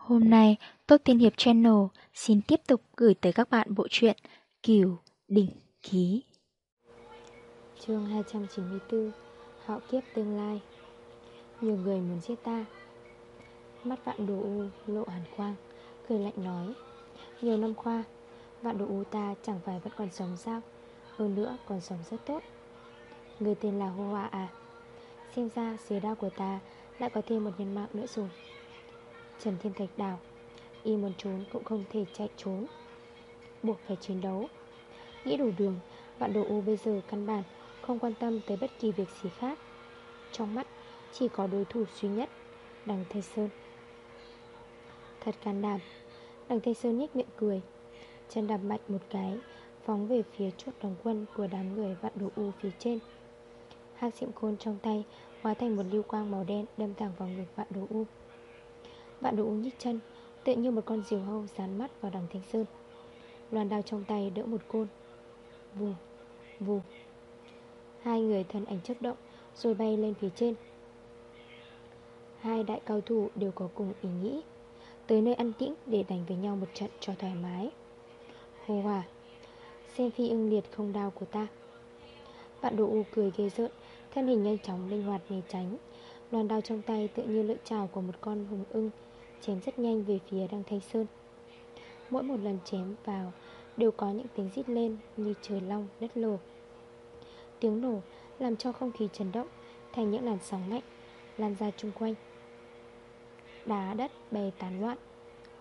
Hôm nay, Tốt Tiên Hiệp Channel xin tiếp tục gửi tới các bạn bộ truyện Kiều Đỉnh Ký. chương 294 Họ kiếp tương lai. Nhiều người muốn giết ta. Mắt vạn đồ u lộ hàn quang Cười lạnh nói Nhiều năm qua Vạn đồ u ta chẳng phải vẫn còn sống sao? Hơn nữa còn sống rất tốt. Người tên là Hô Hoa à Xem ra dưới đao của ta Lại có thêm một nhân mạng nữa rồi. Trần Thiên Thạch đảo, Y muốn trốn cũng không thể chạy trốn. Buộc phải chiến đấu. Nghĩ đủ đường, Vạn đồ U bây giờ căn bản Không quan tâm tới bất kỳ việc gì khác. Trong mắt, chỉ có đối thủ duy nhất, Đằng Thanh Sơn. Thật can đảm, Đằng Thanh Sơn nhếch miệng cười. Chân đạp mạnh một cái, Phóng về phía chốt đóng quân của đám người vạn đồ U phía trên. Hác diệm khôn trong tay, Hóa thành một lưu quang màu đen Đâm thẳng vào ngực vạn đồ U. Vạn đồ uống nhích chân Tự như một con diều hâu dán mắt vào đằng Thanh Sơn. Loàn đao trong tay đỡ một côn. Vù, vù. Hai người thân ảnh chấp động Rồi bay lên phía trên. Hai đại cao thủ đều có cùng ý nghĩ Tới nơi ăn tĩnh để đánh với nhau một trận cho thoải mái. Hồ hòa Xem phi ưng liệt không đau của ta. Bạn đồ u cười ghê rợn Thân hình nhanh chóng linh hoạt né tránh. Loàn đao trong tay tự như lưỡi trào của một con hùng ưng Chém rất nhanh về phía đăng thanh sơn. Mỗi một lần chém vào Đều có những tiếng rít lên Như trời long, đất lồ. Tiếng nổ làm cho không khí chấn động Thành những làn sóng mạnh, Lan ra chung quanh. Đá đất bè tán loạn,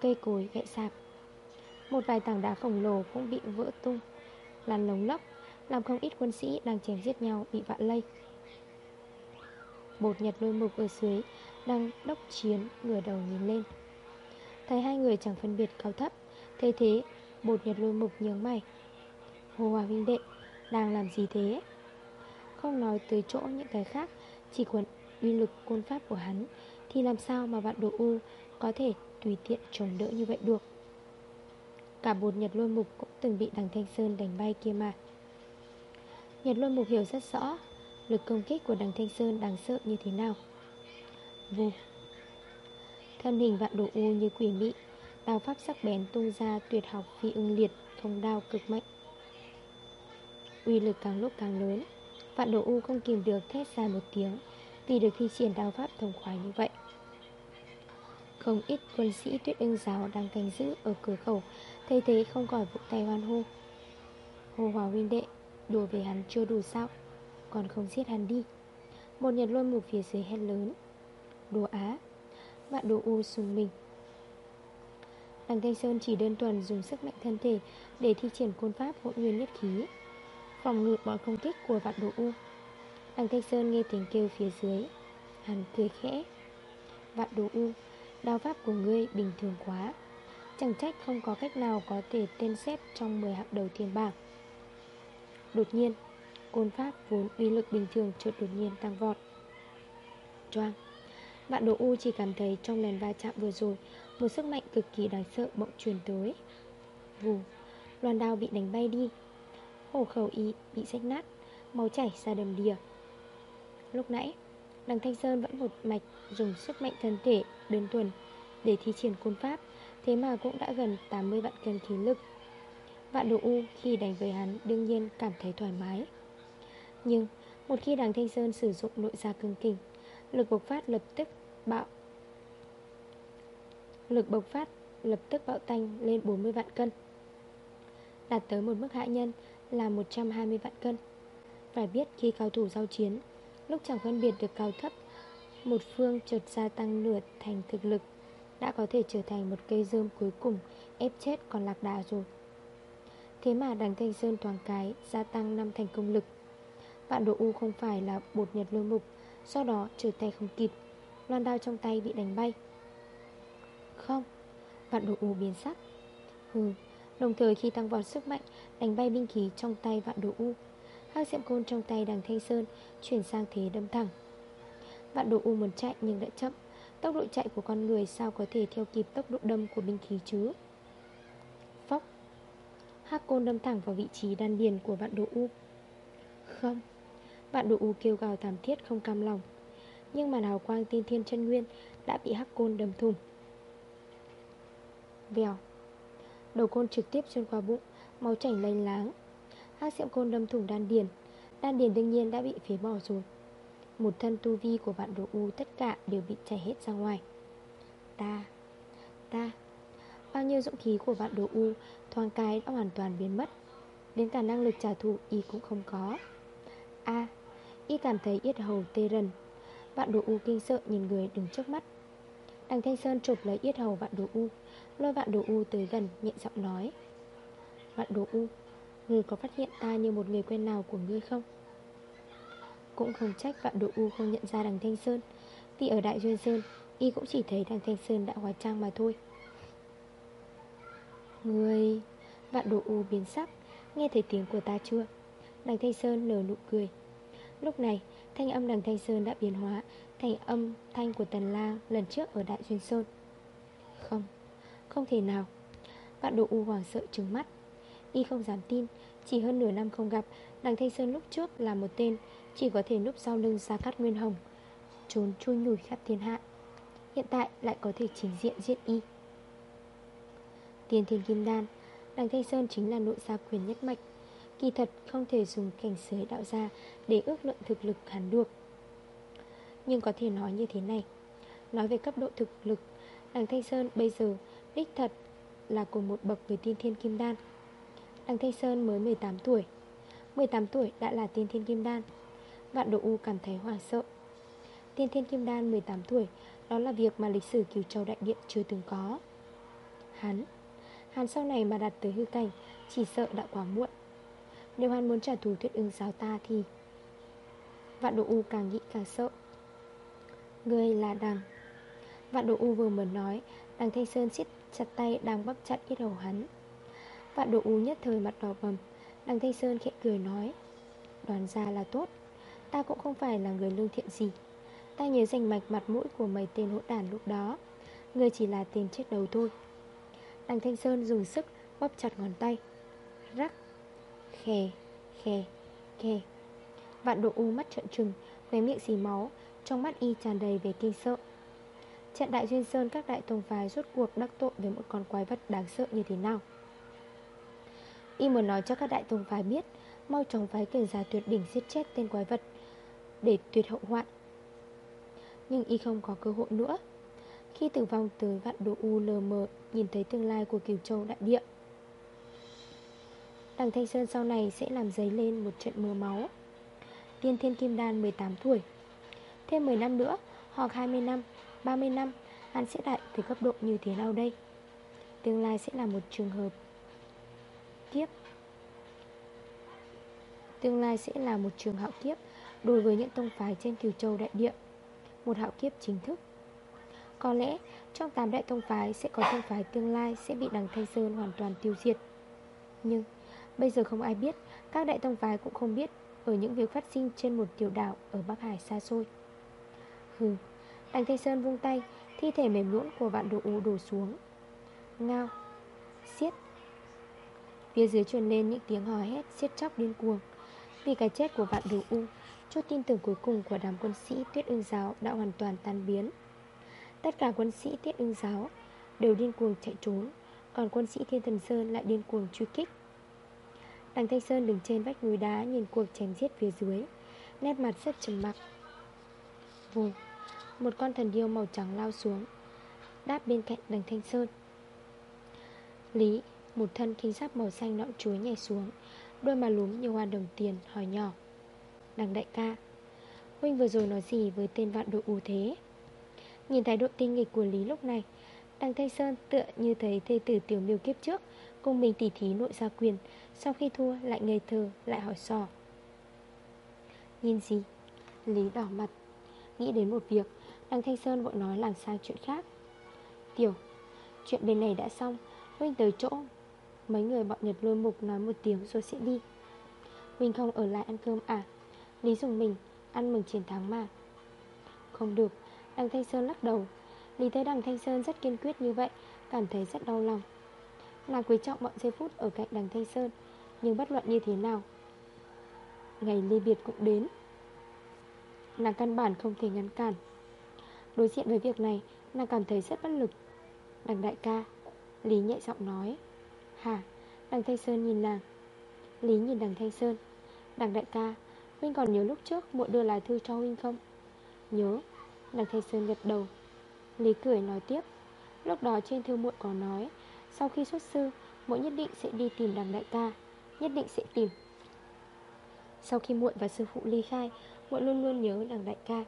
Cây cối gãy sạp Một vài tảng đá khổng lồ cũng bị vỡ tung Làn lống lốc Làm không ít quân sĩ đang chém giết nhau bị vạ lây. Bột nhật lôi mục ở dưới đang đốc chiến, ngửa đầu nhìn lên. Thấy hai người chẳng phân biệt cao thấp, Thế thế, Bột nhật lôi mục nhướng mày. Hồ Hòa Vinh Đệ Đang làm gì thế? Không nói tới chỗ những cái khác, Chỉ còn uy lực côn pháp của hắn, Thì làm sao mà vạn đồ U Có thể tùy tiện chống đỡ như vậy được? Cả bột nhật lôi mục Cũng từng bị đằng Thanh Sơn đánh bay kia mà. Nhật lôi mục hiểu rất rõ, Lực công kích của đằng Thanh Sơn đáng sợ như thế nào. Vù Thân hình vạn đồ u như quỷ mị Đào pháp sắc bén tung ra tuyệt học phi ưng liệt, Thông đao cực mạnh. Uy lực càng lúc càng lớn, Vạn đồ u không kìm được thét ra một tiếng, Vì được thi triển đao pháp thông khoái như vậy. Không ít quân sĩ tuyết ưng giáo đang canh giữ ở cửa khẩu thay thế không khỏi vụ tay hoan hô. Hồ Hòa huynh đệ, Đùa về hắn chưa đủ sao, Còn không giết hắn đi. Một nhật lôi một phía dưới hét lớn. Đồ á. Vạn đồ u sùng mình. Đằng Thanh Sơn chỉ đơn thuần dùng sức mạnh thân thể Để thi triển côn pháp hỗn nguyên nhất khí, Phòng ngự mọi công kích của vạn đồ u. Đằng Thanh Sơn nghe tiếng kêu phía dưới, Hắn cười khẽ. Vạn đồ u, Đao pháp của ngươi bình thường quá. Chẳng trách không có cách nào có thể tên xếp trong 10 hạng đầu tiên bảng. Đột nhiên, Côn pháp vốn uy lực bình thường chợt đột nhiên tăng vọt. Choang! Vạn đồ U chỉ cảm thấy trong lần va chạm vừa rồi, Một sức mạnh cực kỳ đáng sợ bỗng truyền tới. Vù, Loan đao bị đánh bay đi. Hổ khẩu y bị rách nát, Máu chảy ra đầm đìa. Lúc nãy, Đằng Thanh Sơn vẫn một mạch dùng sức mạnh thân thể đơn thuần Để thi triển côn pháp, Thế mà cũng đã gần 80 vạn cân khí lực. Vạn đồ U khi đánh với hắn đương nhiên cảm thấy thoải mái. Nhưng, một khi đằng Thanh Sơn sử dụng nội gia cương kình, Lực bộc phát lập tức bạo. Lực bộc phát lập tức bạo tanh lên 40 vạn cân, Đạt tới một mức hạ nhân là 120 vạn cân. Phải biết khi cao thủ giao chiến, Lúc chẳng phân biệt được cao thấp, Một phương chợt gia tăng nửa thành thực lực, Đã có thể trở thành một cây dơm cuối cùng Ép chết còn lạc đà rồi. Thế mà đằng Thanh Sơn toàn cái Gia tăng 5 thành công lực. Vạn độ U không phải là bột nhật lôi mục Sau đó trở tay không kịp. Loan đao trong tay bị đánh bay. Không, Vạn đồ U biến sắc. Hừ, Đồng thời khi tăng vọt sức mạnh, Đánh bay binh khí trong tay vạn đồ U Hác diệm côn trong tay đằng Thanh Sơn Chuyển sang thế đâm thẳng. Vạn đồ U muốn chạy nhưng đã chậm, Tốc độ chạy của con người sao có thể theo kịp tốc độ đâm của binh khí chứ? Phóc Hác côn đâm thẳng vào vị trí đan điền của vạn đồ U Không, Vạn đồ U kêu gào thảm thiết không cam lòng. Nhưng màn hào quang tiên thiên chân nguyên Đã bị hắc côn đâm thùng Vèo. Đầu côn trực tiếp xuyên qua bụng, Máu chảy lênh láng. Hắc diệm côn đâm thủng đan điền. Đan điền đương nhiên đã bị phế bỏ rồi. Một thân tu vi của vạn đồ u tất cả đều bị chảy hết ra ngoài. Ta Ta. Bao nhiêu dũng khí của vạn đồ u, Thoáng cái đã hoàn toàn biến mất. Đến cả năng lực trả thù y cũng không có. A, Y cảm thấy yết hầu tê rần. Vạn đồ u kinh sợ nhìn người đứng trước mắt. Đằng Thanh Sơn chụp lấy yết hầu vạn đồ u, Lôi vạn đồ u tới gần, nhẹ giọng nói. Vạn đồ u, người có phát hiện ta như một người quen nào của ngươi không? Cũng không trách vạn đồ u không nhận ra đằng Thanh Sơn. Vì ở Đại Duyên Sơn, Y cũng chỉ thấy đằng Thanh Sơn đã hóa trang mà thôi. Người, Vạn đồ u biến sắc, Nghe thấy tiếng của ta chưa? Đằng Thanh Sơn nở nụ cười. Lúc này thanh âm đằng Thanh Sơn đã biến hóa Thành âm thanh của Tần Lang lần trước ở Đại Duyên Sơn. Không Không thể nào. Vạn đồ u hoàng sợ trừng mắt. Y không dám tin, Chỉ hơn nửa năm không gặp, Đằng Thanh Sơn lúc trước là một tên, Chỉ có thể núp sau lưng Gia Cát Nguyên Hồng, Trốn chui nhủi khắp thiên hạ. Hiện tại lại có thể chính diện giết Y. Tiền thiên kim đan, Đằng Thanh Sơn chính là nội gia quyền nhất mạch. Kỳ thật không thể dùng cảnh giới đạo gia Để ước lượng thực lực hắn được. Nhưng có thể nói như thế này. Nói về cấp độ thực lực, Đằng Thanh Sơn bây giờ Đích thật là cùng một bậc với tiên thiên kim đan. Đằng Thanh Sơn mới 18 tuổi. 18 tuổi đã là tiên thiên kim đan. Vạn độ U cảm thấy hoảng sợ. Tiên thiên kim đan 18 tuổi, Đó là việc mà lịch sử cửu châu đại điện chưa từng có. Hắn Hắn sau này mà đạt tới hư cảnh, Chỉ sợ đã quá muộn. Nếu hắn muốn trả thù thuyết ưng giáo ta thì Vạn độ U càng nghĩ càng sợ. Ngươi là đằng. Vạn độ U vừa mới nói, Đằng Thanh Sơn siết chặt tay đang bắp chặt ít hầu hắn. Vạn độ U nhất thời mặt đỏ bầm, Đằng Thanh Sơn khẽ cười nói, Đoàn ra là tốt, Ta cũng không phải là người lương thiện gì. Ta nhớ danh mạch mặt mũi của mấy tên hỗn đàn lúc đó Người chỉ là tên chết đầu thôi. Đằng Thanh Sơn dùng sức bóp chặt ngón tay. Rắc. Khè Khè Khè Vạn độ u mắt trợn trừng, Khóe miệng xì máu, Trong mắt y tràn đầy về kinh sợ. Trận đại duyên sơn các đại tông phái rốt cuộc đắc tội với một con quái vật đáng sợ như thế nào? Y muốn nói cho các đại tông phái biết, Mau chóng phái cường giả tuyệt đỉnh giết chết tên quái vật Để tuyệt hậu hoạn. Nhưng Y không có cơ hội nữa. Khi tử vong tới vạn độ U lờ mờ Nhìn thấy tương lai của Kiều Châu đại địa Đằng Thanh Sơn sau này sẽ làm dấy lên một trận mưa máu. Tiên Thiên Kim Đan 18 tuổi. Thêm 10 năm nữa Hoặc 20 năm, 30 năm Hắn sẽ đại từ cấp độ như thế nào đây? Tương lai sẽ là một trường hợp. Kiếp. Tương lai sẽ là một trường hạo kiếp Đối với những tông phái trên Kiều Châu đại địa. Một hạo kiếp chính thức. Có lẽ trong 8 đại tông phái Sẽ có tông phái tương lai Sẽ bị đằng Thanh Sơn hoàn toàn tiêu diệt. Nhưng bây giờ không ai biết, Các đại tông phái cũng không biết Ở những việc phát sinh trên một tiểu đảo Ở Bắc Hải xa xôi. Hừ Đành Thanh Sơn vung tay, Thi thể mềm nhũn của vạn đồ u đổ xuống. Ngao Xiết Phía dưới truyền lên những tiếng hò hét xiết chóc điên cuồng. Vì cái chết của vạn đồ u Chút tin tưởng cuối cùng của đám quân sĩ tuyết ưng giáo đã hoàn toàn tan biến. Tất cả quân sĩ tuyết ưng giáo Đều điên cuồng chạy trốn, Còn quân sĩ Thiên Thần Sơn lại điên cuồng truy kích. Đằng Thanh Sơn đứng trên vách núi đá Nhìn cuộc chém giết phía dưới. Nét mặt rất trầm mặc. Vù, Một con thần điêu màu trắng lao xuống, Đáp bên cạnh đằng Thanh Sơn. Lý, Một thân kinh giáp màu xanh nõn chuối nhảy xuống, Đôi mà lúm như hoa đồng tiền, hỏi nhỏ. Đằng đại ca, Huynh vừa rồi nói gì với tên vạn độ ưu thế? Nhìn thái độ tinh nghịch của Lý lúc này, Đằng Thanh Sơn tựa như thấy thê tử tiểu miêu kiếp trước Cùng mình tỉ thí nội gia quyền sau khi thua, lại ngây thơ, lại hỏi sò. Nhìn gì? Lý đỏ mặt. Nghĩ đến một việc, Đằng Thanh Sơn vội nói làm sang chuyện khác. Tiểu, Chuyện bên này đã xong, Huynh tới chỗ. Mấy người bọn Nhật lôi mục nói một tiếng rồi sẽ đi. Huynh không ở lại ăn cơm à? Lý dùng mình, Ăn mừng chiến thắng mà. Không được, Đằng Thanh Sơn lắc đầu. Lý thấy đằng Thanh Sơn rất kiên quyết như vậy, Cảm thấy rất đau lòng. Nàng quý trọng bọn giây phút ở cạnh đằng Thanh Sơn nhưng bất luận như thế nào, Ngày ly biệt cũng đến. Nàng căn bản không thể ngăn cản. Đối diện với việc này, Nàng cảm thấy rất bất lực. Đằng đại ca, Lý nhẹ giọng nói Hả Đằng Thanh Sơn nhìn nàng. Lý nhìn đằng Thanh Sơn. Đằng đại ca, Huynh còn nhớ lúc trước muội đưa lá thư cho Huynh không? Nhớ. Đằng Thanh Sơn gật đầu. Lý cười nói tiếp. Lúc đó trên thư muội có nói, Sau khi xuất sư, muội nhất định sẽ đi tìm đằng đại ca. Nhất định sẽ tìm. Sau khi muội và sư phụ ly khai muội luôn luôn nhớ đằng đại ca.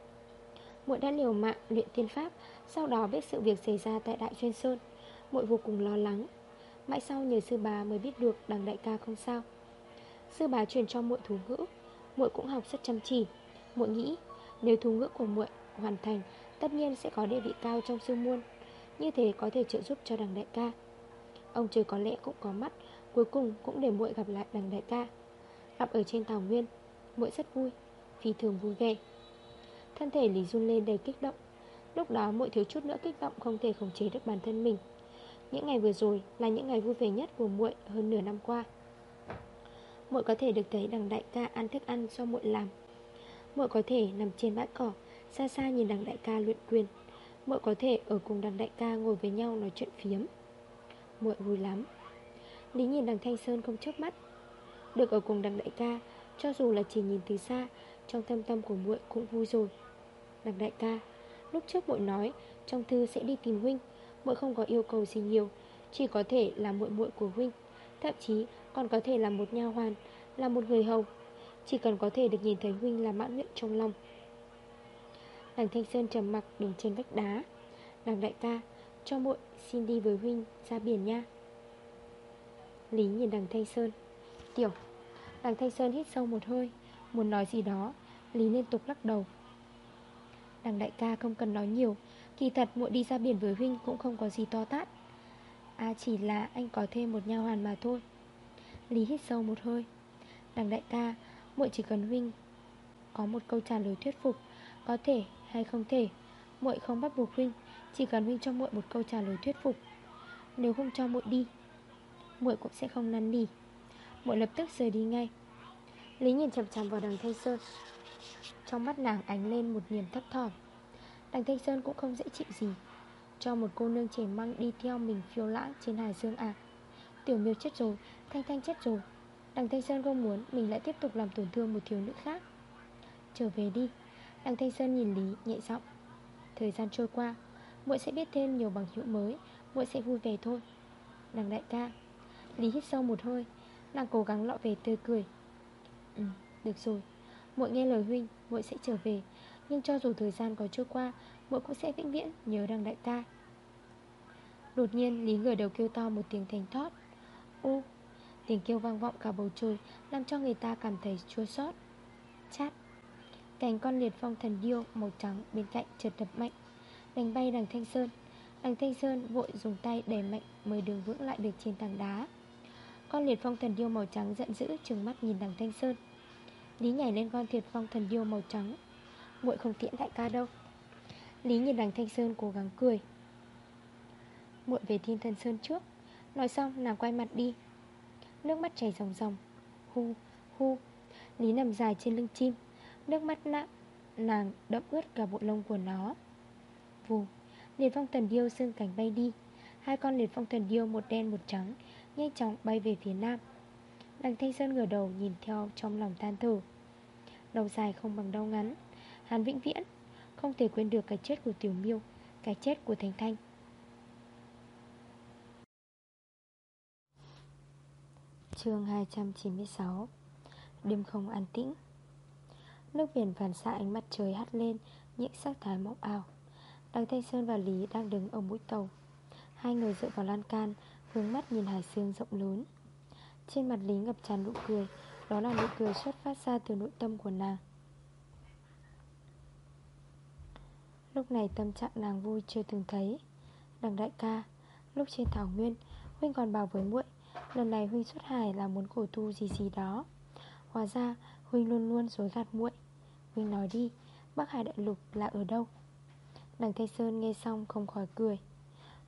Muội đã liều mạng luyện tiên pháp, Sau đó biết sự việc xảy ra tại Đại Chuyên Sơn. Muội vô cùng lo lắng. Mãi sau nhờ sư bà mới biết được đằng đại ca không sao. Sư bà truyền cho muội thú ngữ. Muội cũng học rất chăm chỉ. Muội nghĩ, nếu thú ngữ của muội hoàn thành, Tất nhiên sẽ có địa vị cao trong sư muôn. Như thế có thể trợ giúp cho đằng đại ca. Ông trời có lẽ cũng có mắt Cuối cùng cũng để muội gặp lại đằng đại ca. Gặp ở trên thảo nguyên, muội rất vui, Phi thường vui vẻ. Thân thể Lý run lên đầy kích động. Lúc đó muội thiếu chút nữa kích động Không thể khống chế được bản thân mình. Những ngày vừa rồi là những ngày vui vẻ nhất của muội Hơn nửa năm qua. Muội có thể được thấy đằng đại ca ăn thức ăn do muội làm. Muội có thể nằm trên bãi cỏ, Xa xa nhìn đằng đại ca luyện quyền. Muội có thể ở cùng đằng đại ca ngồi với nhau nói chuyện phiếm. Muội vui lắm. Lý nhìn đằng Thanh Sơn không chớp mắt. Được ở cùng đằng đại ca, Cho dù là chỉ nhìn từ xa, Trong thâm tâm của muội cũng vui rồi. Đằng đại ca, Lúc trước muội nói, Trong thư sẽ đi tìm huynh, Muội không có yêu cầu gì nhiều, Chỉ có thể là muội muội của huynh. Thậm chí, còn có thể là một nha hoàn, Là một người hầu, Chỉ cần có thể được nhìn thấy huynh là mãn nguyện trong lòng. Đằng Thanh Sơn trầm mặc đứng trên vách đá. Đằng đại ca, Cho muội xin đi với huynh ra biển nha. Lý nhìn đằng Thanh Sơn. Tiểu, Đằng Thanh Sơn hít sâu một hơi, Muốn nói gì đó. Lý liên tục lắc đầu. Đằng đại ca không cần nói nhiều, Kỳ thật muội đi ra biển với huynh cũng không có gì to tát. À chỉ là anh có thêm một nha hoàn mà thôi. Lý hít sâu một hơi. Đằng đại ca, muội chỉ cần huynh Có một câu trả lời thuyết phục, Có thể hay không thể, muội không bắt buộc huynh, Chỉ cần huynh cho muội một câu trả lời thuyết phục. Nếu không cho muội đi muội cũng sẽ không năn nỉ. Muội lập tức rời đi ngay. Lý nhìn chằm chằm vào đằng Thanh Sơn. Trong mắt nàng ánh lên một niềm thấp thỏm. Đằng Thanh Sơn cũng không dễ chịu gì. Cho một cô nương trẻ măng đi theo mình phiêu lãng trên hải dương à. Tiểu miêu chết rồi, Thanh Thanh chết rồi. Đằng Thanh Sơn không muốn mình lại tiếp tục làm tổn thương một thiếu nữ khác. Trở về đi. Đằng Thanh Sơn nhìn Lý, nhẹ giọng. Thời gian trôi qua, muội sẽ biết thêm nhiều bằng hữu mới, muội sẽ vui vẻ thôi. Đằng đại ca Lý hít sâu một hơi. Nàng cố gắng lọ về tươi cười. Ừ, được rồi. Muội nghe lời huynh, muội sẽ trở về. Nhưng cho dù thời gian có trôi qua muội cũng sẽ vĩnh viễn nhớ đằng đại ca. Đột nhiên Lý ngửa đầu kêu to một tiếng thành thót. U Tiếng kêu vang vọng cả bầu trời Làm cho người ta cảm thấy chua xót. Chát. Cánh con liệt phong thần điêu màu trắng bên cạnh trượt đập mạnh Đánh bay đằng Thanh Sơn. Đằng Thanh Sơn vội dùng tay đẩy mạnh Mới đường vững lại được trên tảng đá. Con liệt phong thần điêu màu trắng giận dữ Trừng mắt nhìn đằng Thanh Sơn. Lý nhảy lên con liệt phong thần điêu màu trắng. Muội không tiễn đại ca đâu. Lý nhìn đằng Thanh Sơn cố gắng cười. Muội về thiên thần Sơn trước. Nói xong nàng quay mặt đi. Nước mắt chảy ròng ròng. Hu, hu. Lý nằm dài trên lưng chim. Nước mắt nặng Nàng đẫm ướt cả bộ lông của nó. Vù. Liệt phong thần điêu xương cảnh bay đi. Hai con liệt phong thần điêu một đen một trắng. Nhanh chóng bay về phía nam. Đằng Thanh Sơn ngửa đầu nhìn theo trong lòng than thở. Đầu dài không bằng đau ngắn, Hàn vĩnh viễn Không thể quên được cái chết của Tiểu Miêu, Cái chết của Thành Thanh. Chương 296 Đêm không an tĩnh. Nước biển phản xạ ánh mặt trời hắt lên Những sắc thái mộng ảo. Đằng Thanh Sơn và Lý đang đứng ở mũi tàu. Hai người dựa vào lan can Hướng mắt nhìn hải sương rộng lớn. Trên mặt Lý ngập tràn nụ cười, Đó là nụ cười xuất phát ra từ nội tâm của nàng. Lúc này tâm trạng nàng vui chưa từng thấy. Đằng đại ca, Lúc trên thảo nguyên, Huynh còn bảo với muội, Lần này Huynh xuất hải là muốn cổ tu gì gì đó. Hóa ra, Huynh luôn luôn dối gạt muội. Huynh nói đi, Bắc Hải Đại Lục là ở đâu? Đằng Thanh Sơn nghe xong không khỏi cười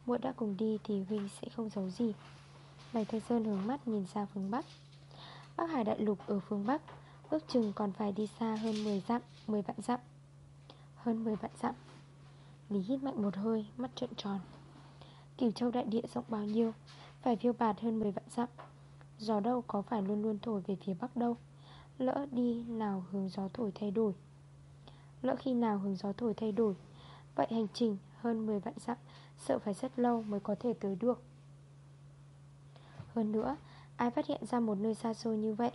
muội đã cùng đi thì Huynh sẽ không giấu gì. Đằng Thanh Sơn hướng mắt nhìn ra phương Bắc. Bắc Hải Đại Lục ở phương Bắc, Ước chừng còn phải đi xa hơn 10 dặm 10 vạn dặm. Hơn 10 vạn dặm. Lý hít mạnh một hơi, Mắt trợn tròn. Cửu châu đại địa rộng bao nhiêu? Phải phiêu bạt hơn 10 vạn dặm. Gió đâu có phải luôn luôn thổi về phía bắc đâu. Lỡ đi nào hướng gió thổi thay đổi. Lỡ khi nào hướng gió thổi thay đổi? Vậy hành trình hơn 10 vạn dặm Sợ phải rất lâu mới có thể tới được. Hơn nữa, Ai phát hiện ra một nơi xa xôi như vậy?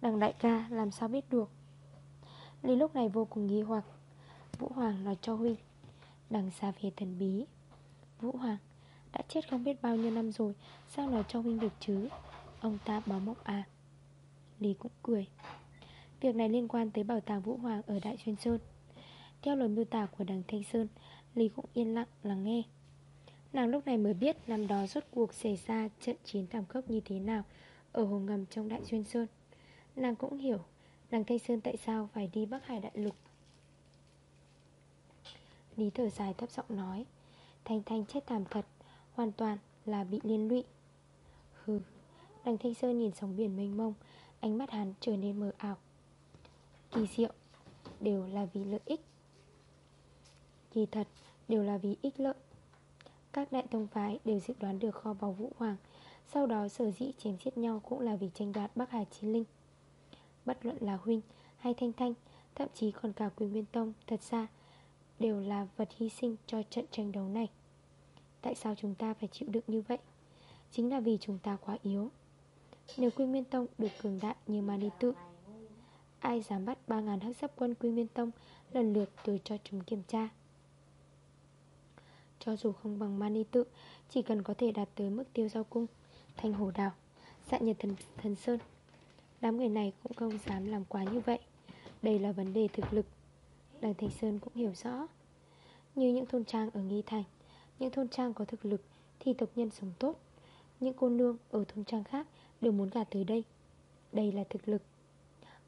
Đằng đại ca, làm sao biết được? Lý lúc này vô cùng nghi hoặc. Vũ Hoàng nói cho Huynh Đằng xa về thần bí. Vũ Hoàng, Đã chết không biết bao nhiêu năm rồi, Sao nói cho Huynh được chứ? Ông ta báo mộng à? Lý cũng cười, Việc này liên quan tới bảo tàng Vũ Hoàng ở Đại Xuyên Sơn. Theo lời miêu tả của đằng Thanh Sơn, Lý cũng yên lặng lắng nghe. Nàng lúc này mới biết năm đó rốt cuộc xảy ra trận chiến thảm khốc như thế nào Ở hồ ngầm trong Đại Xuyên Sơn. Nàng cũng hiểu Đằng Thanh Sơn tại sao phải đi Bắc Hải Đại Lục. Lý thở dài thấp giọng nói, Thanh Thanh chết thảm thật, Hoàn toàn là bị liên lụy. Hừ, Đằng Thanh Sơn nhìn sóng biển mênh mông, Ánh mắt hắn trở nên mờ ảo. Kỳ diệu, Đều là vì lợi ích. Kỳ thật, Đều là vì ích lợi. Các đại tông phái đều dự đoán được kho báu vũ hoàng. Sau đó, sở dĩ chém giết nhau Cũng là vì tranh đoạt Bắc Hải Chiến Linh. Bất luận là Huynh hay Thanh Thanh, Thậm chí còn cả Quỳnh Nguyên Tông, Thật ra đều là vật hy sinh cho trận tranh đấu này. Tại sao chúng ta phải chịu đựng như vậy? Chính là vì chúng ta quá yếu. Nếu Quy Nguyên Tông được cường đại như Mani Tự, Ai dám bắt 3.000 hắc sắp quân Quy Nguyên Tông Lần lượt từ cho chúng kiểm tra? Cho dù không bằng Mani Tự Chỉ cần có thể đạt tới mức tiêu giao cung Thanh Hồ Đào Dạ Nhật thần, thần Sơn. Đám người này cũng không dám làm quá như vậy. Đây là vấn đề thực lực. Đằng thành Sơn cũng hiểu rõ. Như những thôn trang ở Nghi Thành Những thôn trang có thực lực Thì tộc nhân sống tốt. Những cô nương ở thôn trang khác Đều muốn gạt tới đây. Đây là thực lực.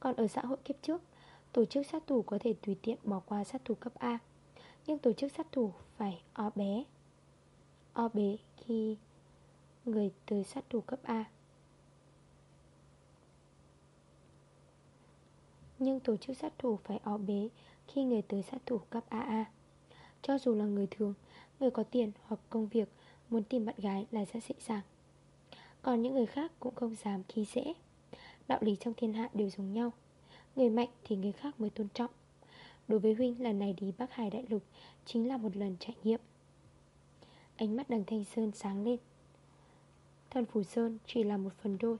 Còn ở xã hội kiếp trước Tổ chức sát thủ có thể tùy tiện bỏ qua sát thủ cấp A. Nhưng tổ chức sát thủ phải o bé. O bé khi người tới sát thủ cấp A. Nhưng tổ chức sát thủ phải o bế khi người tới sát thủ cấp AA Cho dù là người thường, người có tiền hoặc công việc Muốn tìm bạn gái là rất dễ dàng. Còn những người khác cũng không dám khi dễ. Đạo lý trong thiên hạ đều giống nhau. Người mạnh thì người khác mới tôn trọng. Đối với Huynh, lần này đi Bắc Hải Đại Lục Chính là một lần trải nghiệm. Ánh mắt đằng Thanh Sơn sáng lên. Thần Phủ Sơn chỉ là một phần đôi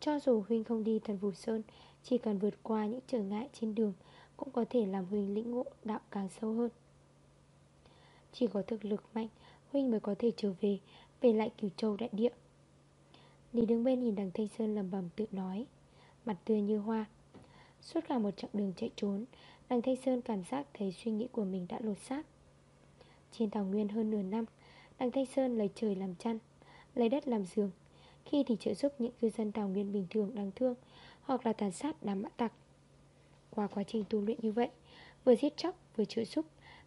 Cho dù Huynh không đi thần Phủ Sơn, Chỉ cần vượt qua những trở ngại trên đường cũng có thể làm Huynh lĩnh ngộ đạo càng sâu hơn. Chỉ có thực lực mạnh, Huynh mới có thể trở về Về lại cửu châu đại địa. Lý đứng bên nhìn đằng Thanh Sơn lầm bầm tự nói, Mặt tươi như hoa. Suốt cả một chặng đường chạy trốn Đằng Thanh Sơn cảm giác thấy suy nghĩ của mình đã lột xác. Trên thảo nguyên hơn nửa năm Đằng Thanh Sơn lấy trời làm chăn Lấy đất làm giường. Khi thì trợ giúp những cư dân thảo nguyên bình thường đáng thương Hoặc là tàn sát đám mã tặc. Qua quá trình tu luyện như vậy Vừa giết chóc vừa chữa giúp,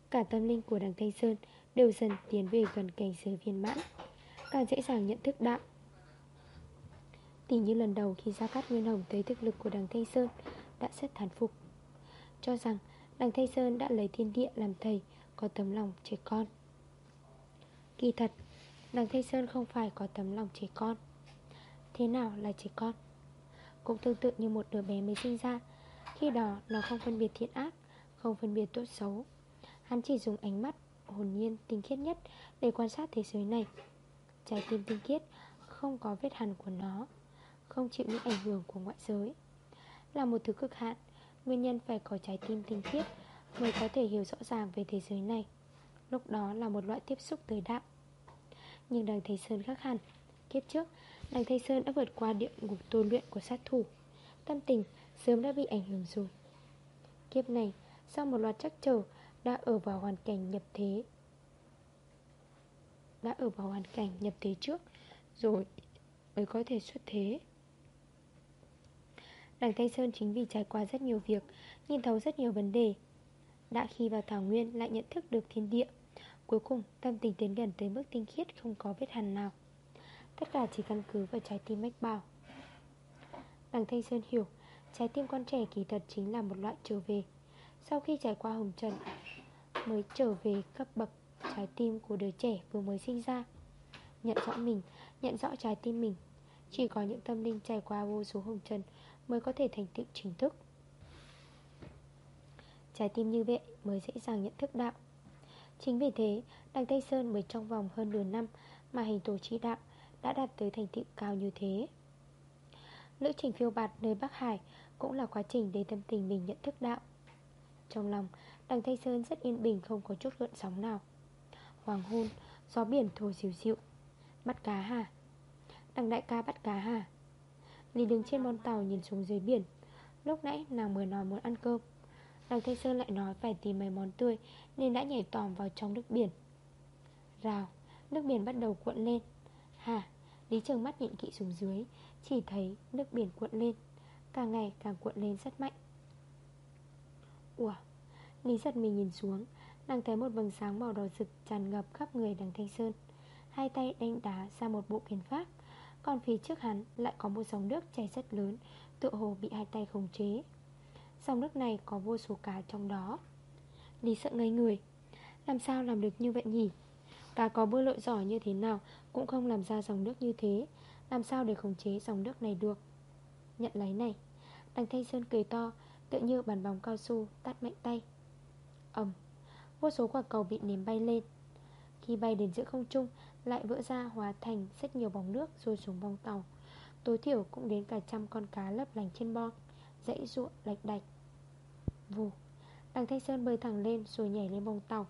Cả tâm linh của đằng Thanh Sơn Đều dần tiến về gần cảnh giới viên mãn Càng dễ dàng nhận thức đạo. Tỷ như lần đầu khi Gia Cát Nguyên Hồng thấy thực lực của đằng Thanh Sơn Đã rất thán phục cho rằng đằng Thanh Sơn đã lấy thiên địa làm thầy, Có tấm lòng trẻ con. Kỳ thật, Đằng Thanh Sơn không phải có tấm lòng trẻ con. Thế nào là trẻ con? Cũng tương tự như một đứa bé mới sinh ra. Khi đó, nó không phân biệt thiện ác, Không phân biệt tốt xấu. Hắn chỉ dùng ánh mắt hồn nhiên, tinh khiết nhất Để quan sát thế giới này. Trái tim tinh khiết, Không có vết hằn của nó, Không chịu những ảnh hưởng của ngoại giới. Là một thứ cực hạn Nguyên nhân phải có trái tim tinh khiết Mới có thể hiểu rõ ràng về thế giới này. Lúc đó là một loại tiếp xúc tới đạo Nhưng đằng Thầy Sơn khác hẳn. Kiếp trước, Đằng Thầy Sơn đã vượt qua địa ngục tu luyện của sát thủ. Tâm tình Sớm đã bị ảnh hưởng rồi. Kiếp này, Sau một loạt trắc trở, Đã ở vào hoàn cảnh nhập thế. Đã ở vào hoàn cảnh nhập thế trước, Rồi mới có thể xuất thế. Đằng Thanh Sơn chính vì trải qua rất nhiều việc, Nhìn thấu rất nhiều vấn đề. Đã khi vào Thảo Nguyên lại nhận thức được thiên địa. Cuối cùng, tâm tình tiến gần tới mức tinh khiết không có vết hằn nào. Tất cả chỉ căn cứ vào trái tim mách bảo. Đằng Thanh Sơn hiểu, Trái tim con trẻ kỳ thật chính là một loại trở về. Sau khi trải qua hồng trần, Mới trở về cấp bậc, trái tim của đứa trẻ vừa mới sinh ra. Nhận rõ mình, Nhận rõ trái tim mình. Chỉ có những tâm linh trải qua vô số hồng trần Mới có thể thành tựu chính thức. Trái tim như vậy mới dễ dàng nhận thức đạo. Chính vì thế, đặng Tây Sơn mới trong vòng hơn nửa năm Mà hành tổ trí đạo đã đạt tới thành tựu cao như thế. Lữ trình phiêu bạt nơi Bắc Hải Cũng là quá trình để tâm tình mình nhận thức đạo. Trong lòng, đặng Tây Sơn rất yên bình không có chút gợn sóng nào. Hoàng hôn, Gió biển thổi dịu dịu. Bắt cá hả đặng đại ca bắt cá hả Lý đứng trên bon tàu nhìn xuống dưới biển. Lúc nãy nàng mới nói muốn ăn cơm. Đằng Thanh Sơn lại nói phải tìm mấy món tươi Nên đã nhảy tòm vào trong nước biển. Rào Nước biển bắt đầu cuộn lên. Hà, Lý trường mắt nhìn kỵ xuống dưới Chỉ thấy nước biển cuộn lên. Càng ngày càng cuộn lên rất mạnh. Ủa Lý giật mình nhìn xuống Nàng thấy một vầng sáng màu đỏ rực tràn ngập khắp người đằng Thanh Sơn. Hai tay đánh đá ra một bộ quyền pháp còn phía trước hắn lại có một dòng nước chảy rất lớn, tựa hồ bị hai tay khống chế. Dòng nước này có vô số cá trong đó. Lý sợ ngây người. Làm sao làm được như vậy nhỉ? Cá có bơi lội giỏi như thế nào Cũng không làm ra dòng nước như thế. Làm sao để khống chế dòng nước này được? Nhận lấy này. Đằng Thanh Sơn cười to, tựa như bàn bóng cao su tắt mạnh tay. Ẩm Vô số quả cầu bị ném bay lên. Khi bay đến giữa không trung, Lại vỡ ra hóa thành rất nhiều bóng nước Rồi xuống bong tàu. Tối thiểu cũng đến cả trăm con cá lấp lành trên bong, Dãy ruộng lạch đạch. Vù, Đằng Thanh Sơn bơi thẳng lên rồi nhảy lên bong tàu.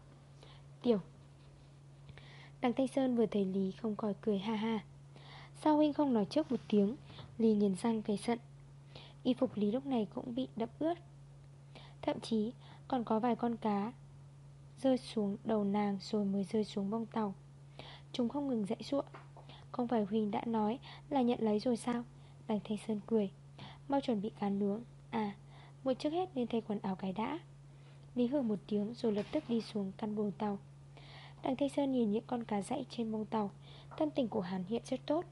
Tiểu, Đằng Thanh Sơn vừa thấy Lý không khỏi cười ha ha. Sao huynh không nói trước một tiếng? Lý nghiền răng cây sận. Y phục Lý lúc này cũng bị đẫm ướt. Thậm chí còn có vài con cá Rơi xuống đầu nàng rồi mới rơi xuống bông tàu. Chúng không ngừng dãy ruộng. Không phải Huỳnh đã nói là nhận lấy rồi sao? Đằng Thanh Sơn cười. Mau chuẩn bị cá nướng. À một trước hết nên thay quần áo cái đã. Lý hử một tiếng rồi lập tức đi xuống căn bồn tàu. Đằng Thanh Sơn nhìn những con cá dãy trên bông tàu. Tâm tình của hắn hiện rất tốt.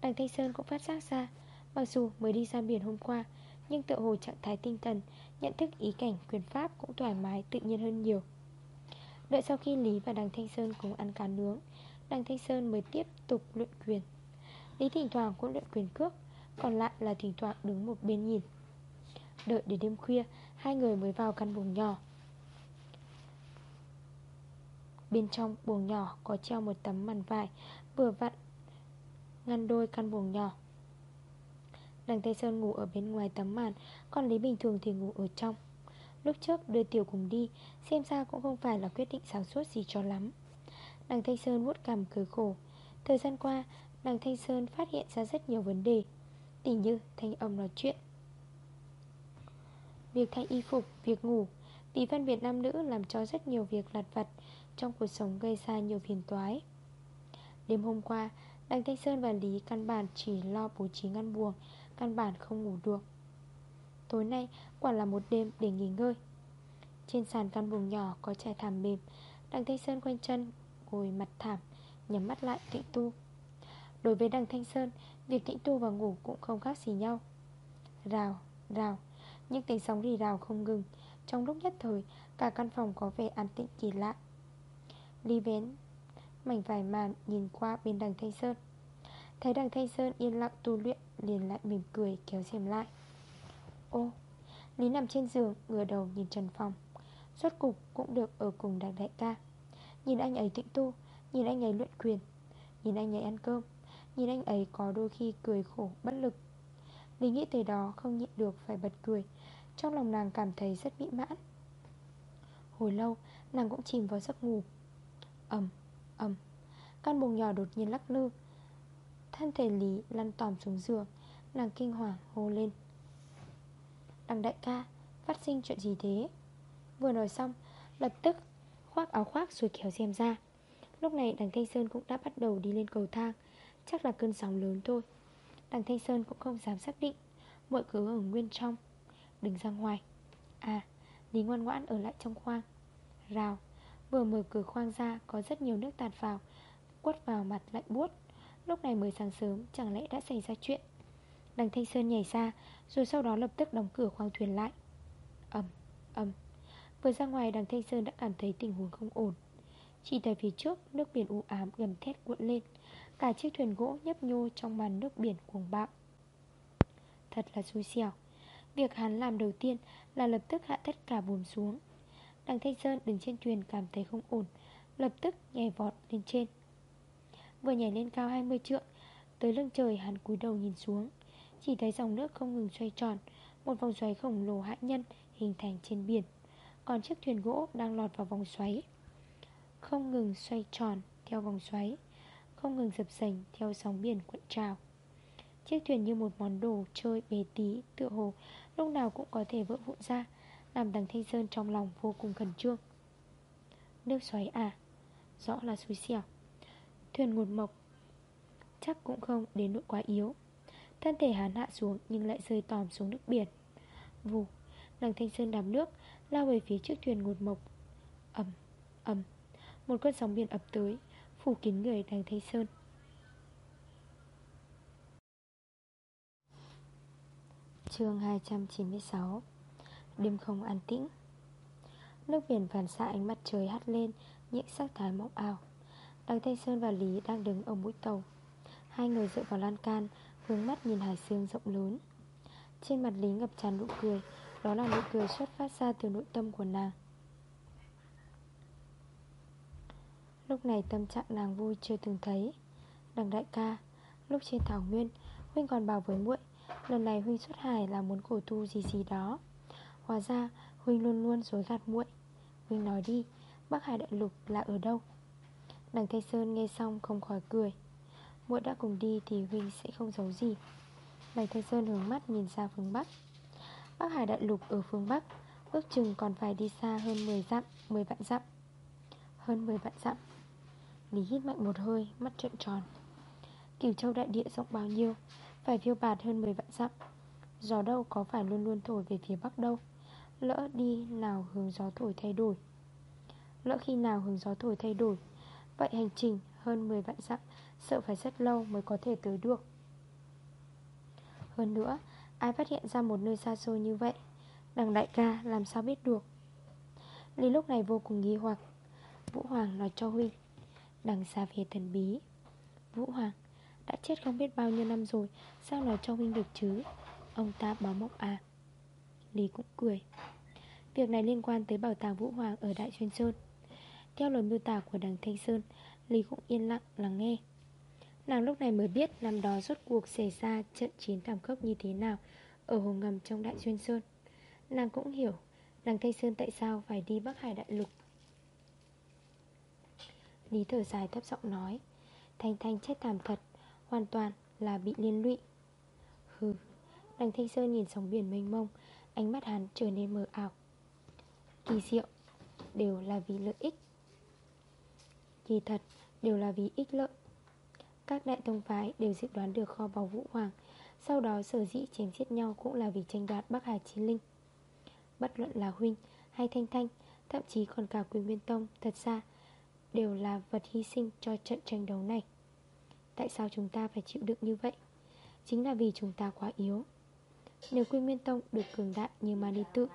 Đằng Thanh Sơn cũng phát giác ra, Mặc dù mới đi ra biển hôm qua, Nhưng tự hồ trạng thái tinh thần, Nhận thức ý cảnh, quyền pháp cũng thoải mái tự nhiên hơn nhiều. Đợi sau khi Lý và đằng Thanh Sơn cùng ăn cá nướng, Đằng Thanh Sơn mới tiếp tục luyện quyền. Lý thỉnh thoảng cũng luyện quyền cước, Còn lại là thỉnh thoảng đứng một bên nhìn. Đợi đến đêm khuya, Hai người mới vào căn buồng nhỏ. Bên trong buồng nhỏ có treo một tấm màn vải, Vừa vặn Ngăn đôi căn buồng nhỏ. Đằng Tây Sơn ngủ ở bên ngoài tấm màn, Còn Lý bình thường thì ngủ ở trong. Lúc trước đưa Tiểu cùng đi Xem ra cũng không phải là quyết định sáng suốt gì cho lắm. Đằng Thanh Sơn vuốt cằm cười khổ. Thời gian qua Đằng Thanh Sơn phát hiện ra rất nhiều vấn đề. Tỉ như thanh âm nói chuyện Việc thay y phục, việc ngủ. Vì phân biệt nam nữ làm cho rất nhiều việc lặt vặt Trong cuộc sống gây ra nhiều phiền toái. Đêm hôm qua Đằng Thanh Sơn và Lý căn bản chỉ lo bố trí ngăn buồng Căn bản không ngủ được. Tối nay quả là một đêm để nghỉ ngơi. Trên sàn căn buồng nhỏ có trải thảm mềm Đằng Thanh Sơn quanh chân Ngồi mặt thảm Nhắm mắt lại tĩnh tu. Đối với đằng Thanh Sơn Việc tĩnh tu và ngủ cũng không khác gì nhau. Rào, rào Những tiếng sóng rì rào không ngừng. Trong lúc nhất thời Cả căn phòng có vẻ an tĩnh kỳ lạ. Ly vén Mảnh vải màn nhìn qua bên đằng Thanh Sơn. Thấy đằng Thanh Sơn yên lặng tu luyện Liền lại mỉm cười kéo xem lại. Ô. Lý nằm trên giường ngửa đầu nhìn trần phòng Suốt cục cũng được ở cùng đằng đại ca. Nhìn anh ấy tịnh tu Nhìn anh ấy luyện quyền Nhìn anh ấy ăn cơm Nhìn anh ấy có đôi khi cười khổ bất lực. Lý nghĩ tới đó không nhịn được phải bật cười. Trong lòng nàng cảm thấy rất mỹ mãn. Hồi lâu nàng cũng chìm vào giấc ngủ. Ẩm, ẩm Căn buồng nhỏ đột nhiên lắc lư. Thân thể Lý lăn tòm xuống giường. Nàng kinh hoàng hô lên. Đằng đại ca, Phát sinh chuyện gì thế? Vừa nói xong, Lập tức khoác áo khoác rồi kéo xem ra. Lúc này đằng Thanh Sơn cũng đã bắt đầu đi lên cầu thang, Chắc là cơn sóng lớn thôi. Đằng Thanh Sơn cũng không dám xác định Mọi cứ ở nguyên trong Đừng ra ngoài. À Lý ngoan ngoãn ở lại trong khoang. Rào, Vừa mở cửa khoang ra, có rất nhiều nước tạt vào, Quất vào mặt lạnh buốt. Lúc này mới sáng sớm, chẳng lẽ đã xảy ra chuyện? Đằng Thanh Sơn nhảy ra Rồi sau đó lập tức đóng cửa khoang thuyền lại. Ẩm, ẩm Vừa ra ngoài đằng Thanh Sơn đã cảm thấy tình huống không ổn. Chỉ thấy phía trước Nước biển u ám gầm thét cuộn lên. Cả chiếc thuyền gỗ nhấp nhô trong màn nước biển cuồng bạo. Thật là xui xẻo. Việc hắn làm đầu tiên là lập tức hạ tất cả buồm xuống. Đằng Thanh Sơn đứng trên thuyền cảm thấy không ổn Lập tức nhảy vọt lên trên. Vừa nhảy lên cao 20 trượng Tới lưng trời hắn cúi đầu nhìn xuống. Chỉ thấy dòng nước không ngừng xoay tròn, Một vòng xoáy khổng lồ hại nhân hình thành trên biển, Còn chiếc thuyền gỗ đang lọt vào vòng xoáy. Không ngừng xoay tròn theo vòng xoáy, Không ngừng dập dành theo sóng biển cuộn trào. Chiếc thuyền như một món đồ chơi bề tí, Tựa hồ lúc nào cũng có thể vỡ vụn ra, Làm đằng Thanh Sơn trong lòng vô cùng khẩn trương. Nước xoáy à? Rõ là xui xẻo. Thuyền ngột mộc Chắc cũng không đến nỗi quá yếu. Thân thể hắn hạ xuống nhưng lại rơi tòm xuống nước biển. Vù Đằng Thanh Sơn đám nước Lao về phía trước thuyền ngột mộc. Ẩm, ẩm Một cơn sóng biển ập tới Phủ kín người đằng Thanh Sơn. Chương 296 Đêm không an tĩnh. Nước biển phản xạ ánh mặt trời hắt lên Những sắc thái mộng ảo Đằng Thanh Sơn và Lý đang đứng ở mũi tàu. Hai người dựa vào lan can Hướng mắt nhìn hải sương rộng lớn. Trên mặt Lý ngập tràn nụ cười, Đó là nụ cười xuất phát ra từ nội tâm của nàng. Lúc này tâm trạng nàng vui chưa từng thấy. Đằng đại ca, Lúc trên thảo nguyên, Huynh còn bảo với muội, Lần này Huynh xuất hải là muốn cổ tu gì gì đó. Hóa ra, Huynh luôn luôn dối gạt muội. Huynh nói đi, Bắc Hải Đại Lục là ở đâu? Đằng tây Sơn nghe xong không khỏi cười muội đã cùng đi thì Huynh sẽ không giấu gì. Bành Thanh Sơn hướng mắt nhìn ra phương Bắc. Bắc Hải Đại Lục ở phương Bắc, Ước chừng còn phải đi xa hơn 10 dặm 10 vạn dặm. Hơn 10 vạn dặm. Lý hít mạnh một hơi, Mắt trợn tròn. Cửu châu đại địa rộng bao nhiêu? Phải phiêu bạt hơn 10 vạn dặm. Gió đâu có phải luôn luôn thổi về phía bắc đâu. Lỡ đi nào hướng gió thổi thay đổi. Lỡ khi nào hướng gió thổi thay đổi? Vậy hành trình hơn 10 vạn dặm Sợ phải rất lâu mới có thể tới được. Hơn nữa, Ai phát hiện ra một nơi xa xôi như vậy? Đằng đại ca, làm sao biết được? Lý lúc này vô cùng nghi hoặc. Vũ Hoàng nói cho Huynh Đằng xa về thần bí. Vũ Hoàng, Đã chết không biết bao nhiêu năm rồi, Sao nói cho Huynh được chứ? Ông ta báo mộng à? Lý cũng cười, Việc này liên quan tới bảo tàng Vũ Hoàng ở Đại Xuyên Sơn. Theo lời miêu tả của đằng Thanh Sơn, Lý cũng yên lặng lắng nghe. Nàng lúc này mới biết năm đó rốt cuộc xảy ra trận chiến thảm khốc như thế nào Ở hồ ngầm trong Đại Xuyên Sơn. Nàng cũng hiểu Đằng Thanh Sơn tại sao phải đi Bắc Hải Đại Lục. Lý thở dài thấp giọng nói, Thanh Thanh chết thảm thật, Hoàn toàn là bị liên lụy. Hừ, Đằng Thanh Sơn nhìn sóng biển mênh mông, Ánh mắt hắn trở nên mờ ảo. Kỳ diệu, Đều là vì lợi ích. Kỳ thật, Đều là vì ích lợi. Các đại tông phái đều dự đoán được kho báu Vũ Hoàng. Sau đó, sở dĩ chém giết nhau Cũng là vì tranh đoạt Bắc Hải Chiến Linh. Bất luận là Huynh hay Thanh Thanh, Thậm chí còn cả Quyền Nguyên Tông, Thật ra đều là vật hy sinh cho trận tranh đấu này. Tại sao chúng ta phải chịu đựng như vậy? Chính là vì chúng ta quá yếu. Nếu Quy Nguyên Tông được cường đại như Mani Tự,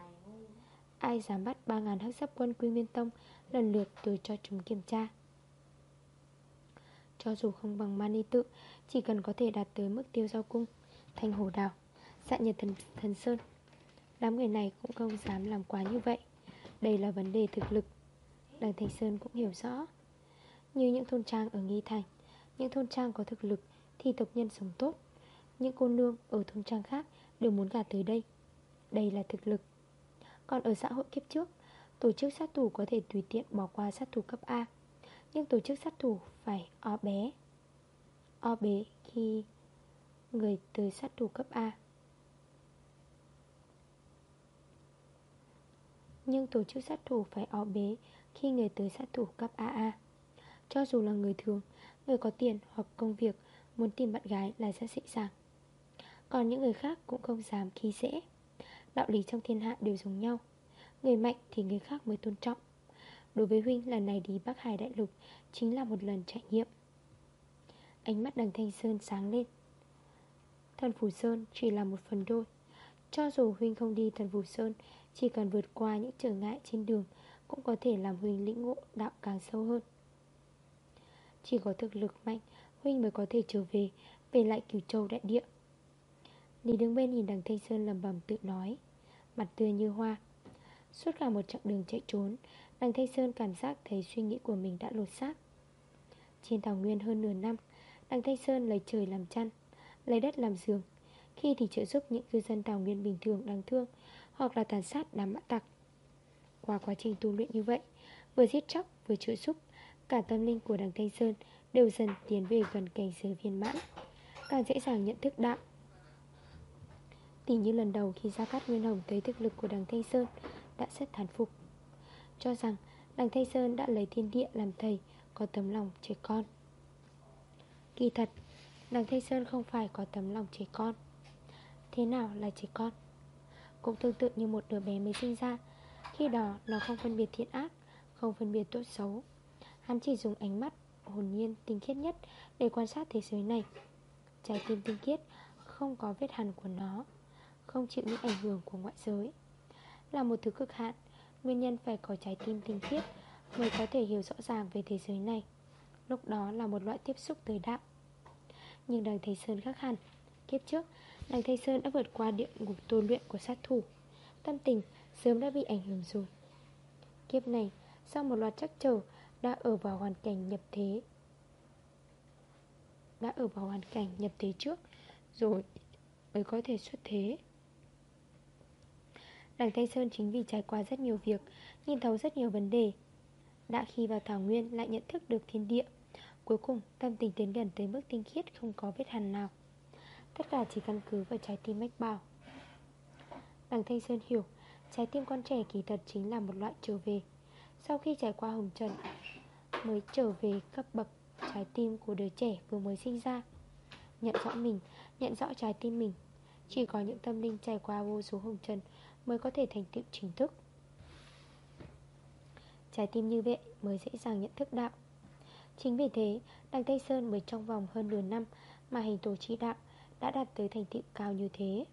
Ai dám bắt 3.000 hắc giáp quân Quy Nguyên Tông Lần lượt từ cho chúng kiểm tra? Cho dù không bằng Mani Tự Chỉ cần có thể đạt tới mức tiêu giao cung Thanh Hồ Đào Dạ Nhật thần, thần Sơn. Đám người này cũng không dám làm quá như vậy. Đây là vấn đề thực lực. Đằng thành Sơn cũng hiểu rõ. Như những thôn trang ở Nghi Thành Những thôn trang có thực lực Thì tộc nhân sống tốt. Những cô nương ở thôn trang khác Đều muốn gạt tới đây. Đây là thực lực. Còn ở xã hội kiếp trước Tổ chức sát thủ có thể tùy tiện bỏ qua sát thủ cấp A. Nhưng tổ chức sát thủ phải o bé. O bé khi người tới sát thủ cấp A. Nhưng tổ chức sát thủ phải o bế khi người tới sát thủ cấp AA Cho dù là người thường, người có tiền hoặc công việc muốn tìm bạn gái là rất dễ dàng. Còn những người khác cũng không dám khi dễ. Đạo lý trong thiên hạ đều giống nhau. Người mạnh thì người khác mới tôn trọng. Đối với Huynh, lần này đi Bắc Hải Đại Lục Chính là một lần trải nghiệm. Ánh mắt đằng Thanh Sơn sáng lên. Thần Phủ Sơn chỉ là một phần đôi Cho dù Huynh không đi thần Phủ Sơn, Chỉ cần vượt qua những trở ngại trên đường Cũng có thể làm Huynh lĩnh ngộ đạo càng sâu hơn. Chỉ có thực lực mạnh, Huynh mới có thể trở về Về lại cửu châu đại địa. Lý đứng bên nhìn đằng Thanh Sơn lầm bầm tự nói, Mặt tươi như hoa. Suốt cả một chặng đường chạy trốn Đằng Thanh Sơn cảm giác thấy suy nghĩ của mình đã lột xác. Trên thảo nguyên hơn nửa năm, Đằng Thanh Sơn lấy trời làm chăn, Lấy đất làm giường. Khi thì trợ giúp những cư dân thảo nguyên bình thường đáng thương, Hoặc là tàn sát đám mã tặc. Qua quá trình tu luyện như vậy, Vừa giết chóc vừa trợ giúp, Cả tâm linh của đằng Thanh Sơn Đều dần tiến về gần cảnh giới viên mãn, Càng dễ dàng nhận thức đạo. Tình như lần đầu khi Gia Cát Nguyên Hồng thấy thực lực của đằng Thanh Sơn Đã rất thán phục. Cho rằng đằng Thanh Sơn đã lấy thiên địa làm thầy, Có tấm lòng trẻ con. Kỳ thật, Đằng Thanh Sơn không phải có tấm lòng trẻ con. Thế nào là trẻ con? Cũng tương tự như một đứa bé mới sinh ra, Khi đó nó không phân biệt thiện ác, Không phân biệt tốt xấu. Hắn chỉ dùng ánh mắt hồn nhiên, tinh khiết nhất Để quan sát thế giới này. Trái tim tinh khiết, Không có vết hằn của nó, Không chịu những ảnh hưởng của ngoại giới, Là một thứ cực hạn. Nguyên nhân phải có trái tim tinh khiết Mới có thể hiểu rõ ràng về thế giới này. Lúc đó là một loại tiếp xúc tới đạo Nhưng đằng Thầy Sơn khác hẳn. Kiếp trước, Đằng Thầy Sơn đã vượt qua địa ngục tu luyện của sát thủ. Tâm tình sớm đã bị ảnh hưởng rồi. Kiếp này, Sau một loạt trắc trở, Đã ở vào hoàn cảnh nhập thế. Đã ở vào hoàn cảnh nhập thế trước, Rồi mới có thể xuất thế. Đằng Thanh Sơn chính vì trải qua rất nhiều việc Nhìn thấu rất nhiều vấn đề. Đã khi vào Thảo Nguyên lại nhận thức được thiên địa. Cuối cùng tâm tình tiến gần tới mức tinh khiết không có vết hằn nào. Tất cả chỉ căn cứ vào trái tim mách bảo. Đằng Thanh Sơn hiểu Trái tim con trẻ kỳ thật chính là một loại trở về. Sau khi trải qua hồng trần Mới trở về cấp bậc trái tim của đứa trẻ vừa mới sinh ra. Nhận rõ mình, nhận rõ trái tim mình. Chỉ có những tâm linh trải qua vô số hồng trần Mới có thể thành tựu chính thức Trái tim như vậy mới dễ dàng nhận thức đạo Chính vì thế, đặng Tây Sơn mới trong vòng hơn nửa năm mà hành tổ chỉ đạo đã đạt tới thành tựu cao như thế.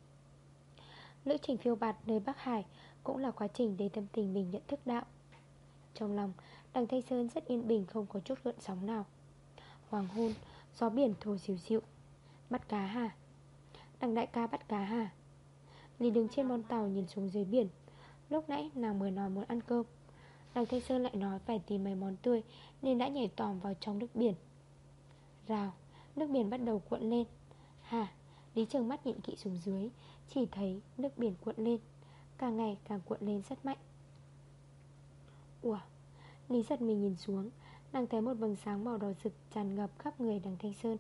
Lữ trình phiêu bạt nơi Bắc Hải cũng là quá trình để tâm tình mình nhận thức đạo. Trong lòng, đặng Tây Sơn rất yên bình không có chút gợn sóng nào. Hoàng hôn, gió biển thổi dịu dịu. Bắt cá hả? đặng đại ca bắt cá hả? Lý đứng trên bon tàu nhìn xuống dưới biển. Lúc nãy nàng mới nói muốn ăn cơm. Đằng Thanh Sơn lại nói phải tìm mấy món tươi Nên đã nhảy tòm vào trong nước biển. Rào, Nước biển bắt đầu cuộn lên. Hà, Lý trường mắt nhìn kỵ xuống dưới, Chỉ thấy nước biển cuộn lên. Càng ngày càng cuộn lên rất mạnh. Ủa, Lý giật mình nhìn xuống, nàng thấy một vầng sáng màu đỏ rực tràn ngập khắp người đằng Thanh Sơn.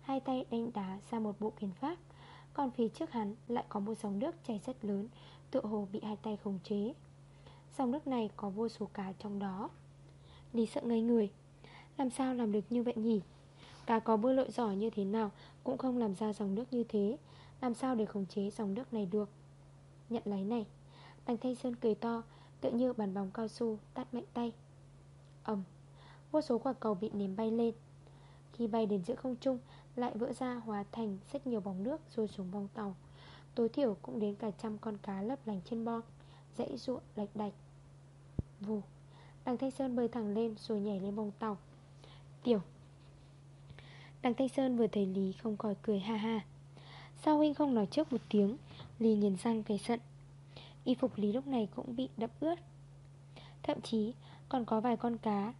Hai tay đánh đá ra một bộ kiến pháp. Còn phía trước hắn lại có một dòng nước chảy rất lớn, Tựa hồ bị hai tay khống chế. Dòng nước này có vô số cá trong đó. Lý sợ ngây người. Làm sao làm được như vậy nhỉ? Cá có bơi lội giỏi như thế nào Cũng không làm ra dòng nước như thế. Làm sao để khống chế dòng nước này được? Nhận lấy này. Đằng Thanh Sơn cười to, tựa như bàn bóng cao su tắt mạnh tay. Ẩm Vô số quả cầu bị ném bay lên. Khi bay đến giữa không trung lại vỡ ra hóa thành rất nhiều bóng nước Rồi xuống bong tàu. Tối thiểu cũng đến cả trăm con cá lấp lành trên bong, Dãy ruộng lạch đạch. Vù, Đằng Thanh Sơn bơi thẳng lên rồi nhảy lên bong tàu. Tiểu, Đằng Thanh Sơn vừa thấy Lý không khỏi cười ha ha. Sao huynh không nói trước một tiếng? Lý nghiền răng cái sận Y phục Lý lúc này cũng bị đẫm ướt. Thậm chí còn có vài con cá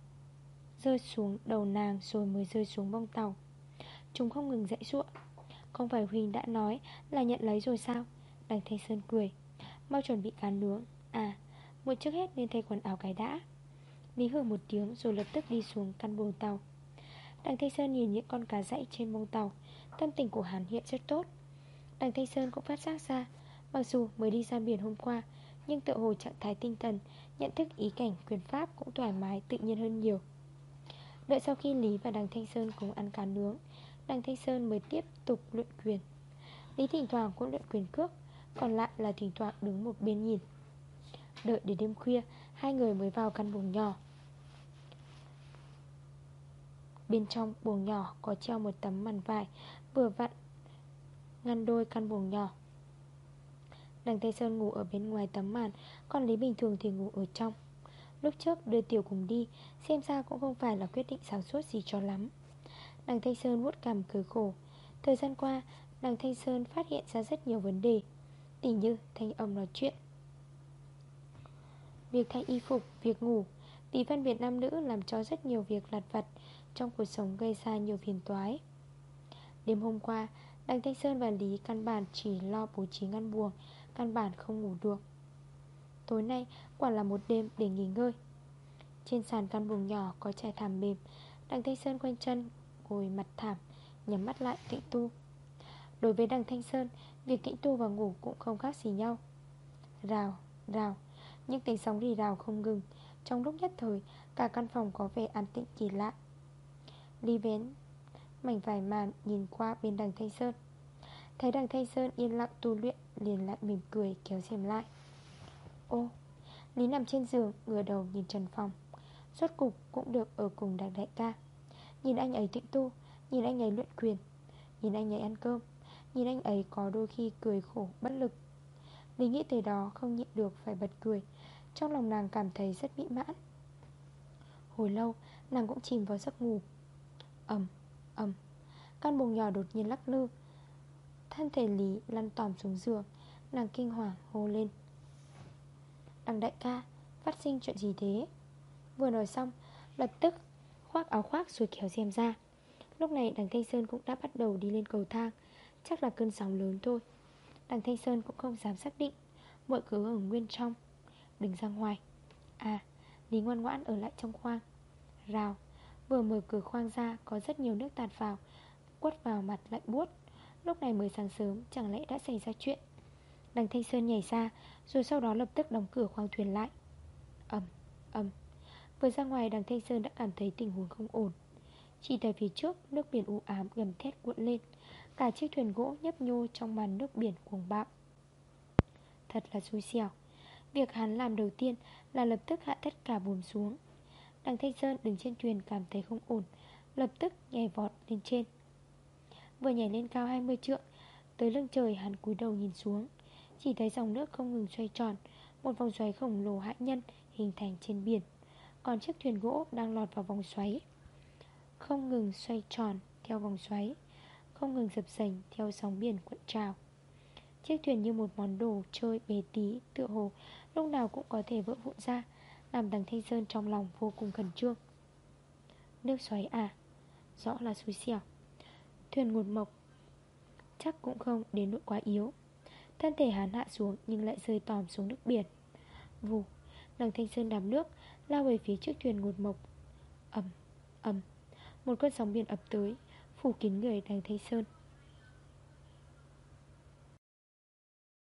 Rơi xuống đầu nàng rồi mới rơi xuống bông tàu. Chúng không ngừng dạy ruộng Không phải Huỳnh đã nói là nhận lấy rồi sao? Đằng Thanh Sơn cười. Mau chuẩn bị cá nướng. À một trước hết nên thay quần áo cái đã. Lý hử một tiếng rồi lập tức đi xuống căn buồng tàu. Đằng Thanh Sơn nhìn những con cá dãy trên bông tàu. Tâm tình của hắn hiện rất tốt. Đằng Thanh Sơn cũng phát giác ra, Mặc dù mới đi ra biển hôm qua, Nhưng tự hồ trạng thái tinh thần, Nhận thức ý cảnh quyền pháp cũng thoải mái tự nhiên hơn nhiều. Đợi sau khi Lý và đằng Thanh Sơn cùng ăn cá nướng Đằng Thanh Sơn mới tiếp tục luyện quyền. Lý thỉnh thoảng cũng luyện quyền cước, Còn lại là thỉnh thoảng đứng một bên nhìn. Đợi đến đêm khuya, Hai người mới vào căn buồng nhỏ. Bên trong buồng nhỏ có treo một tấm màn vải, Vừa vặn Ngăn đôi căn buồng nhỏ. Đằng Tây Sơn ngủ ở bên ngoài tấm màn, Còn Lý Bình Thường thì ngủ ở trong. Lúc trước đưa Tiểu cùng đi, Xem ra cũng không phải là quyết định sáng suốt gì cho lắm. Đằng Thanh Sơn vuốt cằm cười khổ. Thời gian qua Đằng Thanh Sơn phát hiện ra rất nhiều vấn đề. Tỉ như thanh âm nói chuyện. Việc thay y phục, việc ngủ. Tỷ phân Việt nam nữ làm cho rất nhiều việc lặt vặt Trong cuộc sống gây ra nhiều phiền toái. Đêm hôm qua Đằng Thanh Sơn và Lý căn bản chỉ lo bố trí ngăn buồng Căn bản không ngủ được. Tối nay quả là một đêm để nghỉ ngơi. Trên sàn căn buồng nhỏ có trải thảm mềm Đằng Thanh Sơn quanh chân Ngồi mặt thảm Nhắm mắt lại tĩnh tu. Đối với đằng Thanh Sơn Việc tĩnh tu và ngủ cũng không khác gì nhau. Rào, rào Những tiếng sóng rì rào không ngừng. Trong lúc nhất thời Cả căn phòng có vẻ an tĩnh kỳ lạ. Ly vén Mảnh vải màn nhìn qua bên đằng Thanh Sơn. Thấy đằng Thanh Sơn yên lặng tu luyện Liền lại mỉm cười kéo xem lại. Ô Lý nằm trên giường ngửa đầu nhìn trần phòng. Suốt cục cũng được ở cùng đằng đại ca. Nhìn anh ấy tịnh tu Nhìn anh ấy luyện quyền Nhìn anh ấy ăn cơm Nhìn anh ấy có đôi khi cười khổ bất lực. Lý nghĩ tới đó không nhịn được phải bật cười Trong lòng nàng cảm thấy rất mỹ mãn. Hồi lâu nàng cũng chìm vào giấc ngủ. Ẩm, ẩm Căn bồng nhỏ đột nhiên lắc lư. Thân thể Lý lăn tòm xuống giường Nàng kinh hoàng hô lên. Đằng đại ca Phát sinh chuyện gì thế? Vừa nói xong Lập tức khoác áo khoác rồi kéo xem ra. Lúc này đằng Thanh Sơn cũng đã bắt đầu đi lên cầu thang Chắc là cơn sóng lớn thôi. Đằng Thanh Sơn cũng không dám xác định Mọi cứ ở nguyên trong Đừng ra ngoài. À Lý ngoan ngoãn ở lại trong khoang. Rào Vừa mở cửa khoang ra có rất nhiều nước tạt vào Quất vào mặt lạnh buốt. Lúc này mới sáng sớm chẳng lẽ đã xảy ra chuyện? Đằng Thanh Sơn nhảy ra Rồi sau đó lập tức đóng cửa khoang thuyền lại. Ẩm, ẩm Vừa ra ngoài, đằng Thanh Sơn đã cảm thấy tình huống không ổn. Chỉ tại phía trước, Nước biển u ám gầm thét cuộn lên. Cả chiếc thuyền gỗ nhấp nhô trong màn nước biển cuồng bạo. Thật là xui xẻo. Việc hắn làm đầu tiên là lập tức hạ tất cả buồm xuống. Đằng Thanh Sơn đứng trên thuyền cảm thấy không ổn, Lập tức nhảy vọt lên trên. Vừa nhảy lên cao 20 trượng, Tới lưng trời hắn cúi đầu nhìn xuống. Chỉ thấy dòng nước không ngừng xoay tròn, Một vòng xoáy khổng lồ hại nhân hình thành trên biển. Còn chiếc thuyền gỗ đang lọt vào vòng xoáy. Không ngừng xoay tròn theo vòng xoáy, Không ngừng dập dành theo sóng biển cuộn trào. Chiếc thuyền như một món đồ chơi bề tí, Tựa hồ lúc nào cũng có thể vỡ vụn ra, Làm đằng Thanh Sơn trong lòng vô cùng khẩn trương. Nước xoáy à? Rõ là xui xẻo Thuyền ngột mộc Chắc cũng không đến nỗi quá yếu. Thân thể hắn hạ xuống nhưng lại rơi tòm xuống nước biển. Vù, Đằng Thanh Sơn đám nước Lao về phía trước thuyền ngột mộc. Ẩm, ẩm Một cơn sóng biển ập tới Phủ kín người đang Thanh Sơn.